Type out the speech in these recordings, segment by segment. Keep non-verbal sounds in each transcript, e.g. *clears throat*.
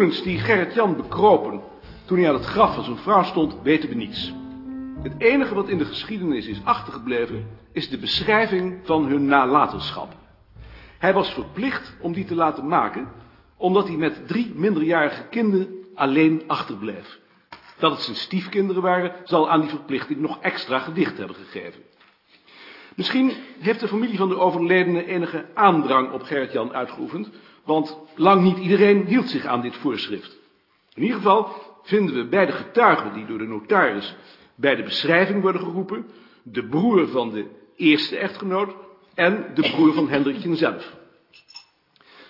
Gevoelens die Gerrit-Jan bekropen toen hij aan het graf van zijn vrouw stond, weten we niets. Het enige wat in de geschiedenis is achtergebleven, is de beschrijving van hun nalatenschap. Hij was verplicht om die te laten maken, omdat hij met drie minderjarige kinderen alleen achterbleef. Dat het zijn stiefkinderen waren, zal aan die verplichting nog extra gewicht hebben gegeven. Misschien heeft de familie van de overledene enige aandrang op Gerrit-Jan uitgeoefend, want lang niet iedereen hield zich aan dit voorschrift. In ieder geval vinden we bij de getuigen die door de notaris bij de beschrijving worden geroepen, de broer van de eerste echtgenoot en de broer van Hendrikje zelf.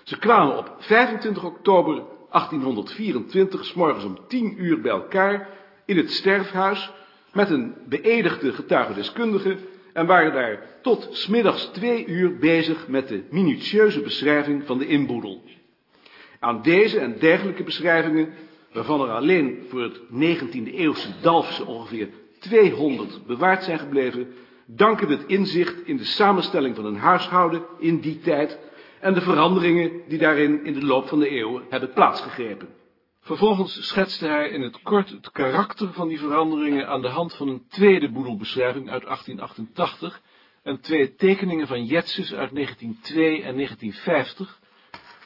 Ze kwamen op 25 oktober 1824 s morgens om 10 uur bij elkaar in het sterfhuis met een beëdigde getuigendeskundige en waren daar tot smiddags twee uur bezig met de minutieuze beschrijving van de inboedel. Aan deze en dergelijke beschrijvingen, waarvan er alleen voor het 19e eeuwse Dalfse ongeveer 200 bewaard zijn gebleven, danken we het inzicht in de samenstelling van een huishouden in die tijd en de veranderingen die daarin in de loop van de eeuwen hebben plaatsgegrepen. Vervolgens schetste hij in het kort het karakter van die veranderingen aan de hand van een tweede boedelbeschrijving uit 1888 en twee tekeningen van Jetsus uit 1902 en 1950,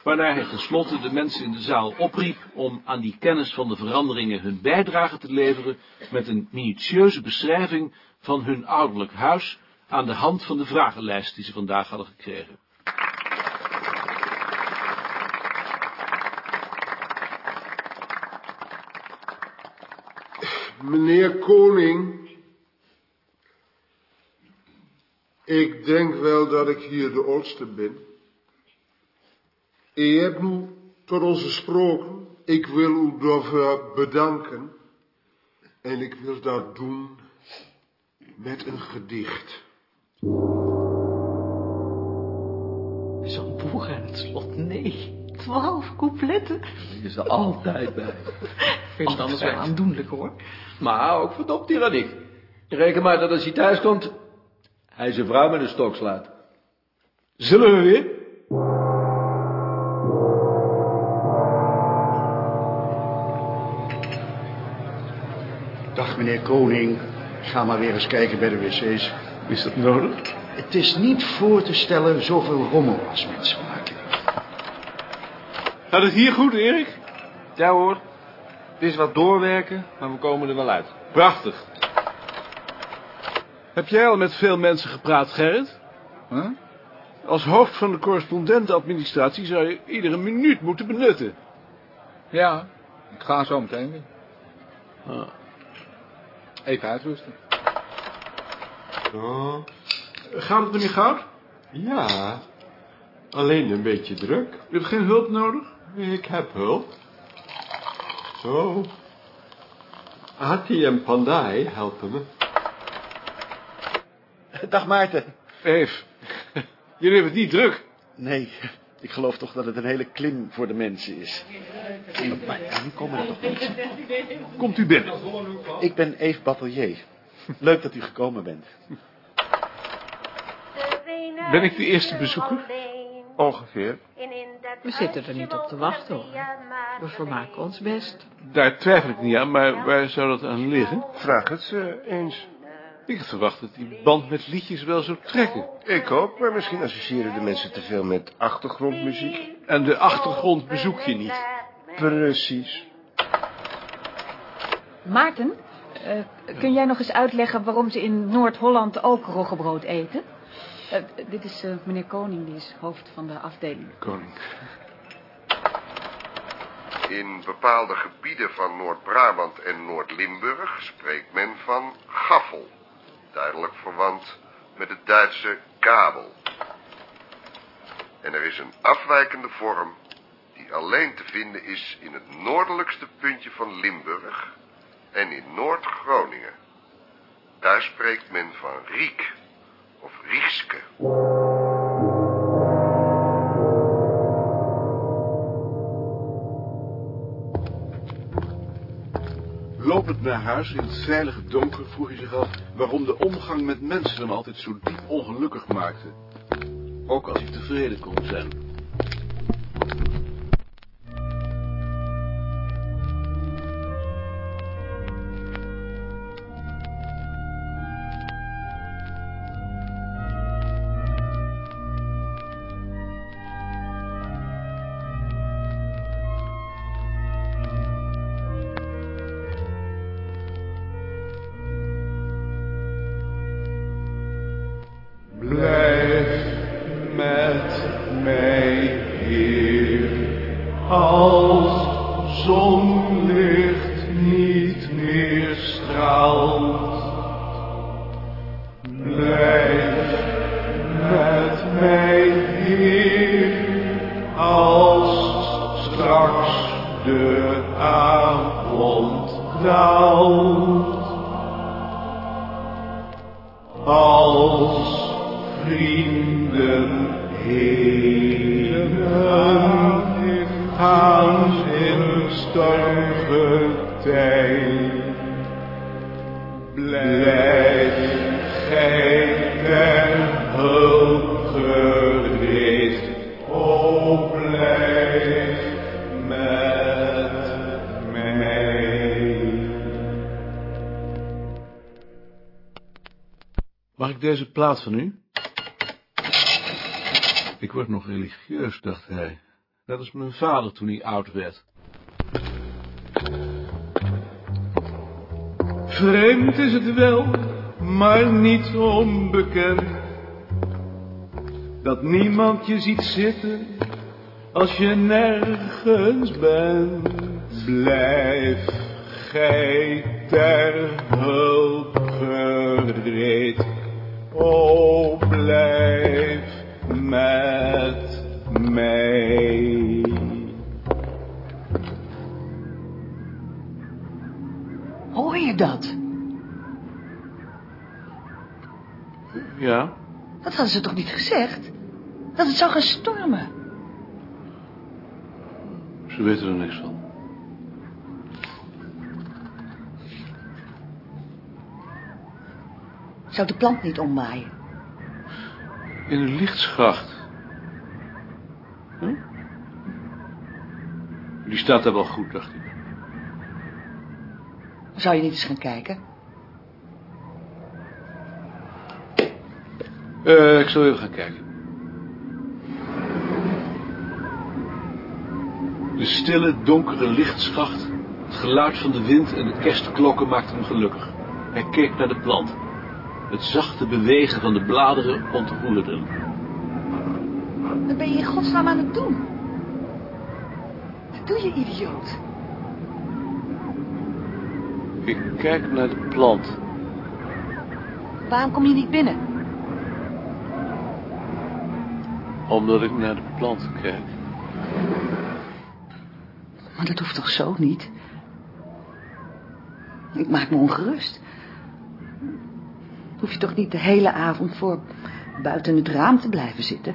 waarna hij tenslotte de mensen in de zaal opriep om aan die kennis van de veranderingen hun bijdrage te leveren met een minutieuze beschrijving van hun ouderlijk huis aan de hand van de vragenlijst die ze vandaag hadden gekregen. Meneer Koning, ik denk wel dat ik hier de oudste ben. U hebt nu tot ons gesproken. Ik wil u daarvoor bedanken. En ik wil dat doen met een gedicht. Zo'n boer aan het slot, nee. Twaalf coupletten. Die is er altijd bij. *laughs* Vind het anders wel aandoenlijk, hoor. Maar ook verdopt tyranniek. Reken maar dat als hij thuis komt, hij zijn vrouw met een stok slaat. Zullen we weer? Dag meneer Koning, ga maar weer eens kijken bij de wc's. Is dat nodig? Het is niet voor te stellen zoveel rommel als mensen maken. Gaat het hier goed, Erik? Ja hoor, is wat doorwerken, maar we komen er wel uit. Prachtig. Heb jij al met veel mensen gepraat, Gerrit? Huh? Als hoofd van de correspondentenadministratie zou je iedere minuut moeten benutten. Ja, ik ga zo meteen weer. Ah. Even uitrusten. Oh, Gaat het, meneer Goud? ja, alleen een beetje druk. U hebt geen hulp nodig? Ik heb hulp. Zo. Hattie en Pandai helpen me. Dag Maarten. Eve, jullie hebben het niet druk. Nee, ik geloof toch dat het een hele klim voor de mensen is. Maar nu komen er toch mensen. Komt u binnen. Ik ben Eve Batelier. Leuk dat u gekomen bent. Ben ik de eerste bezoeker? Ongeveer. We zitten er niet op te wachten, hoor. We vermaken ons best. Daar twijfel ik niet aan, maar waar zou dat aan liggen? Vraag het ze eens. Ik had verwacht dat die band met liedjes wel zou trekken. Ik ook, maar misschien associëren de mensen te veel met achtergrondmuziek. En de achtergrond bezoek je niet. Precies. Maarten, eh, kun jij nog eens uitleggen waarom ze in Noord-Holland ook roggebrood eten? Eh, dit is eh, meneer Koning, die is hoofd van de afdeling. Koning. In bepaalde gebieden van Noord-Brabant en Noord-Limburg spreekt men van gaffel. Duidelijk verwant met het Duitse kabel. En er is een afwijkende vorm die alleen te vinden is in het noordelijkste puntje van Limburg en in Noord-Groningen. Daar spreekt men van riek riekske. Lopend naar huis in het veilige donker vroeg hij zich af waarom de omgang met mensen hem altijd zo diep ongelukkig maakte. Ook als hij tevreden kon zijn. Blijf deze plaat van u? Ik word nog religieus, dacht hij. Net als mijn vader toen hij oud werd. Vreemd is het wel, maar niet onbekend. Dat niemand je ziet zitten als je nergens bent. Blijf gij ter hulp gereed. O blijf met mij. Hoor je dat? Ja, Dat hadden ze toch niet gezegd? Dat het zou gaan stormen. ze weten er niks van. Zou de plant niet omwaaien? In een lichtschacht. Hm? Die staat daar wel goed, dacht ik. Zou je niet eens gaan kijken? Eh, ik zal even gaan kijken. De stille, donkere lichtschacht, het geluid van de wind en de kerstklokken maakten hem gelukkig. Hij keek naar de plant. Het zachte bewegen van de bladeren ontroerde hem. Wat ben je in godsnaam aan het doen? Wat doe je, idioot? Ik kijk naar de plant. Waarom kom je niet binnen? Omdat ik naar de plant kijk. Maar dat hoeft toch zo niet? Ik maak me ongerust. Hoef je toch niet de hele avond voor buiten het raam te blijven zitten?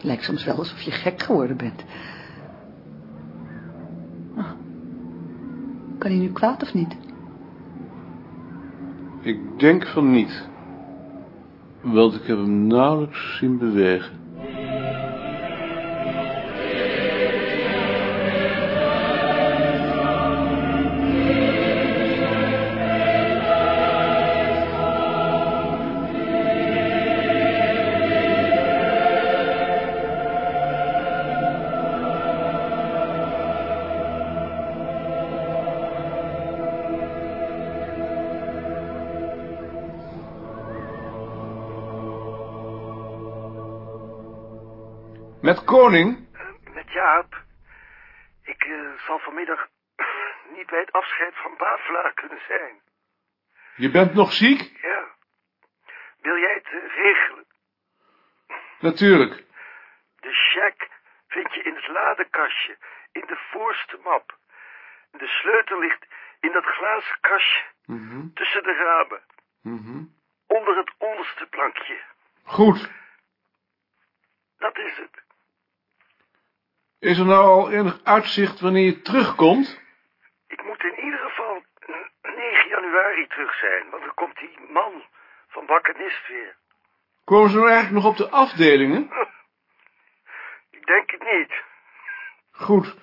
Lijkt soms wel alsof je gek geworden bent. Oh. Kan hij nu kwaad of niet? Ik denk van niet. Want ik heb hem nauwelijks zien bewegen. Koning? Met Jaap. Ik eh, zal vanmiddag *clears throat* niet bij het afscheid van Bavelaar kunnen zijn. Je bent nog ziek? Ja. Wil jij het eh, regelen? Natuurlijk. De cheque vind je in het ladekastje, in de voorste map. De sleutel ligt in dat glazen kastje, Mhm, tussen de ramen, mhm. onder het onderste plankje. Goed. Dat is het. Is er nou al enig uitzicht wanneer je terugkomt? Ik moet in ieder geval eh, 9 januari terug zijn, want dan komt die man van Bakkenist weer. Komen ze nou eigenlijk nog op de afdelingen? *laughs* Ik denk het niet. Goed.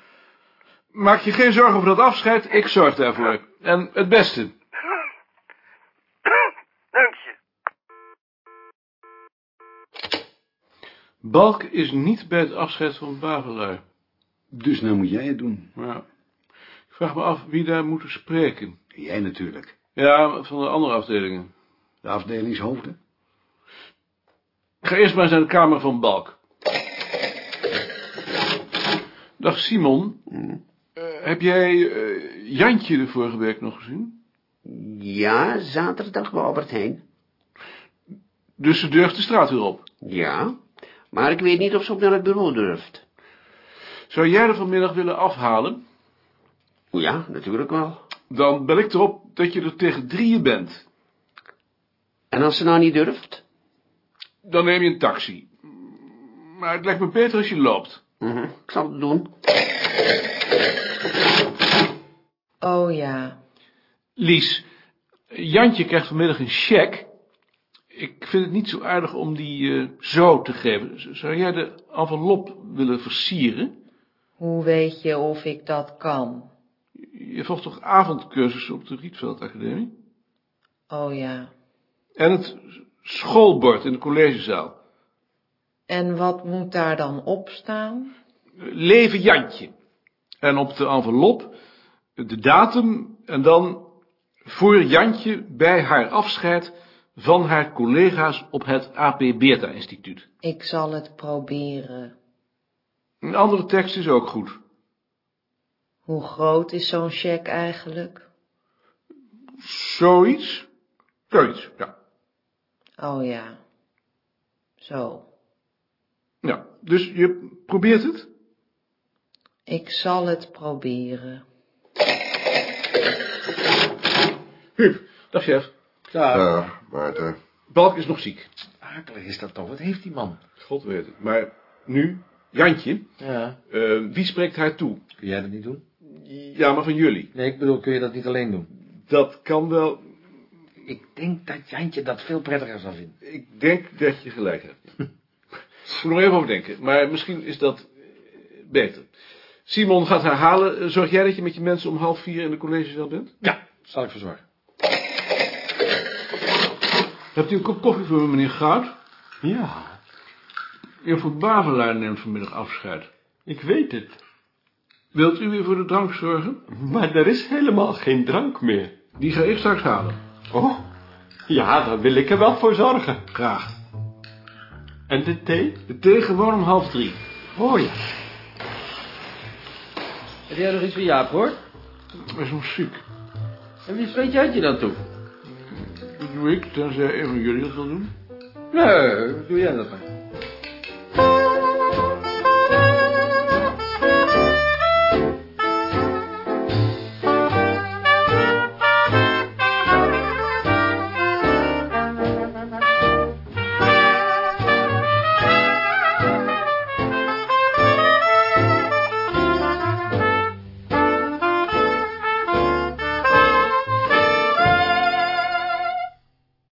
Maak je geen zorgen over dat afscheid, ik zorg daarvoor. En het beste. *clears throat* Dank je. Balk is niet bij het afscheid van Bavelaar. Dus nou moet jij het doen. Ja. Ik vraag me af wie daar moet spreken. Jij natuurlijk. Ja, van de andere afdelingen. De afdelingshoofden? Ik ga eerst maar eens naar de kamer van Balk. Dag Simon. Eh, heb jij eh, Jantje de vorige week nog gezien? Ja, zaterdag bij Albert Heijn. Dus ze durft de straat weer op. Ja, maar ik weet niet of ze op naar het bureau durft. Zou jij er vanmiddag willen afhalen? Ja, natuurlijk wel. Dan bel ik erop dat je er tegen drieën bent. En als ze nou niet durft? Dan neem je een taxi. Maar het lijkt me beter als je loopt. Mhm, ik zal het doen. Oh ja. Lies, Jantje krijgt vanmiddag een cheque. Ik vind het niet zo aardig om die eh, zo te geven. Zou jij de envelop willen versieren? Hoe weet je of ik dat kan? Je volgt toch avondcursus op de Rietveld Academie? Oh ja. En het schoolbord in de collegezaal. En wat moet daar dan op staan? Leven Jantje. En op de envelop de datum en dan voor Jantje bij haar afscheid van haar collega's op het AP Beerta Instituut. Ik zal het proberen. Een andere tekst is ook goed. Hoe groot is zo'n cheque eigenlijk? Zoiets? Zoiets, ja. Oh ja. Zo. ja. Dus je probeert het? Ik zal het proberen. Huub, dag chef. Dag, Maarten. Balk is nog ziek. Akelig is dat toch? Wat heeft die man? God weet het. Maar nu, Jantje, Ja. eh, wie spreekt haar toe? Kun jij dat niet doen? Ja, maar van jullie. Nee, ik bedoel, kun je dat niet alleen doen? Dat kan wel. Ik denk dat Jantje dat veel prettiger zal vinden. Ik denk dat je gelijk hebt. *laughs* Ik moet nog even over denken, maar misschien is dat eh, beter. Simon gaat haar halen. Eh, Zorg jij dat je met je mensen om half vier in de collegezaal bent? Ja, zal ik verzorgen. Hebt u een kop koffie voor me, meneer Goud? Ja, Juffrouw Bavelaar neemt vanmiddag afscheid. ik weet het. Wilt u weer voor de drank zorgen? Maar er is helemaal geen drank meer. Die ga ik straks halen. Oh, ja, daar wil ik er wel voor zorgen. Graag. En de thee? De thee gewoon om half drie. Oh ja. Heb jij nog iets van Jaap, hoor? Hij is nog ziek. En wie spreekt Jantje dan toe? Dat doe ik, tenzij een van jullie dat wil doen. Nee, doe jij dat maar.